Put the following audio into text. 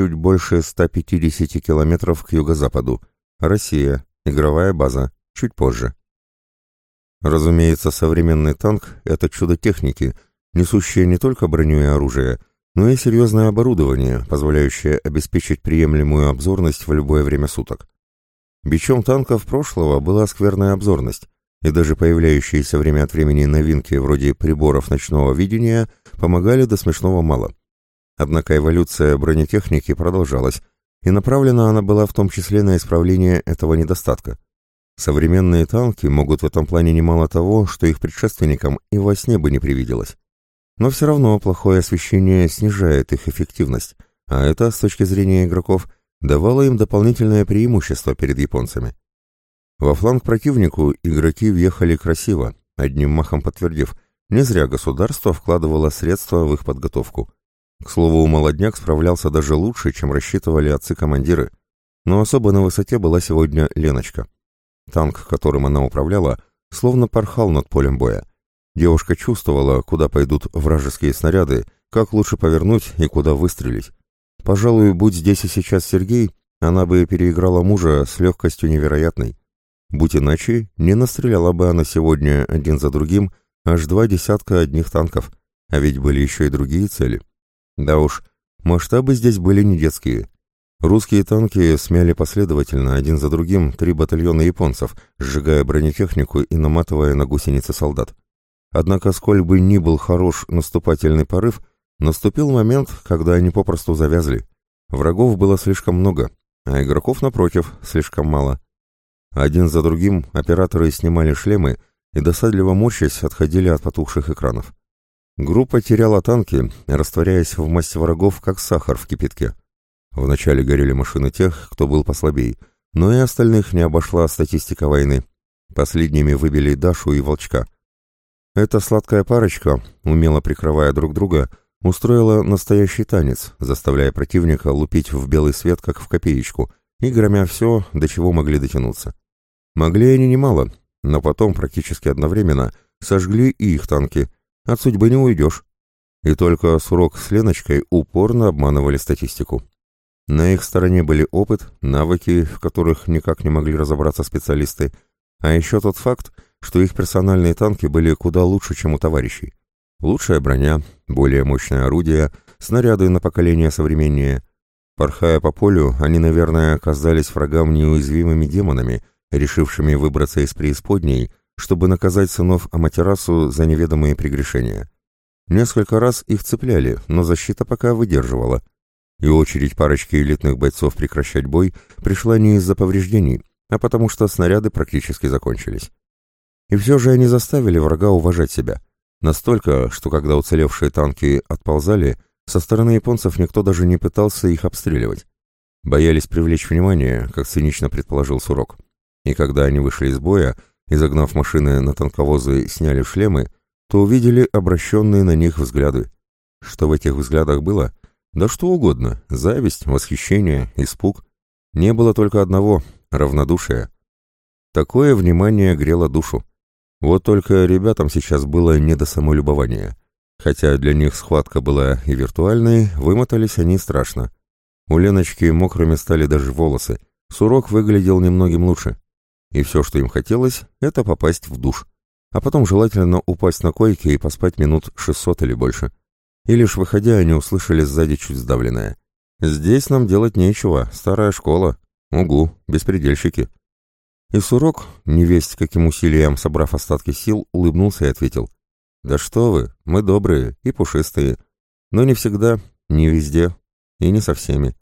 чуть больше 150 километров к юго-западу. Россия, игровая база, чуть позже. Разумеется, современный танк — это чудо техники, несущее не только броню и оружие, но и серьезное оборудование, позволяющее обеспечить приемлемую обзорность в любое время суток. Бичом танков прошлого была скверная обзорность, и даже появляющиеся время от времени новинки вроде приборов ночного видения помогали до смешного мало. Однако эволюция бронетехники продолжалась, и направлена она была в том числе на исправление этого недостатка. Современные танки могут в этом плане немало того, что их предшественникам и во сне бы не привиделось. Но все равно плохое освещение снижает их эффективность, а это, с точки зрения игроков, давало им дополнительное преимущество перед японцами. Во фланг противнику игроки въехали красиво, одним махом подтвердив, не зря государство вкладывало средства в их подготовку. К слову, молодняк справлялся даже лучше, чем рассчитывали отцы-командиры, но особо на высоте была сегодня Леночка. Танк, которым она управляла, словно порхал над полем боя. Девушка чувствовала, куда пойдут вражеские снаряды, как лучше повернуть и куда выстрелить. Пожалуй, будь здесь и сейчас Сергей, она бы переиграла мужа с легкостью невероятной. Будь иначе, не настреляла бы она сегодня один за другим аж два десятка одних танков, а ведь были еще и другие цели. Да уж, масштабы здесь были не детские. Русские танки смяли последовательно один за другим три батальона японцев, сжигая бронетехнику и наматывая на гусеницы солдат. Однако, сколь бы ни был хорош наступательный порыв, наступил момент, когда они попросту завязли. Врагов было слишком много, а игроков, напротив, слишком мало. Один за другим операторы снимали шлемы и, досадливо морщась, отходили от потухших экранов. Группа теряла танки, растворяясь в массе врагов, как сахар в кипятке. Вначале горели машины тех, кто был послабей, но и остальных не обошла статистика войны. Последними выбили Дашу и Волчка. Эта сладкая парочка, умело прикрывая друг друга, устроила настоящий танец, заставляя противника лупить в белый свет, как в копеечку, и громя все, до чего могли дотянуться. Могли они немало, но потом практически одновременно сожгли и их танки. От судьбы не уйдешь. И только Сурок с Леночкой упорно обманывали статистику. На их стороне были опыт, навыки, в которых никак не могли разобраться специалисты, а еще тот факт, что их персональные танки были куда лучше, чем у товарищей. Лучшая броня, более мощное орудие, снаряды на поколение современнее. Порхая по полю, они, наверное, оказались врагам неуязвимыми демонами, решившими выбраться из преисподней, чтобы наказать сынов Аматерасу за неведомые прегрешения. Несколько раз их цепляли, но защита пока выдерживала. И очередь парочки элитных бойцов прекращать бой пришла не из-за повреждений, а потому что снаряды практически закончились. И все же они заставили врага уважать себя. Настолько, что когда уцелевшие танки отползали, со стороны японцев никто даже не пытался их обстреливать. Боялись привлечь внимание, как цинично предположил Сурок. И когда они вышли из боя и, загнав машины на танковозы, сняли шлемы, то увидели обращенные на них взгляды. Что в этих взглядах было? Да что угодно. Зависть, восхищение, испуг. Не было только одного — равнодушия. Такое внимание грело душу. Вот только ребятам сейчас было не до самолюбования. Хотя для них схватка была и виртуальной, вымотались они страшно. У Леночки мокрыми стали даже волосы. Сурок выглядел немногим лучше и все, что им хотелось, это попасть в душ, а потом желательно упасть на койке и поспать минут 600 или больше. И лишь выходя, они услышали сзади чуть сдавленное. «Здесь нам делать нечего, старая школа. Угу, беспредельщики». И Сурок, невесть каким усилием собрав остатки сил, улыбнулся и ответил. «Да что вы, мы добрые и пушистые. Но не всегда, не везде и не со всеми.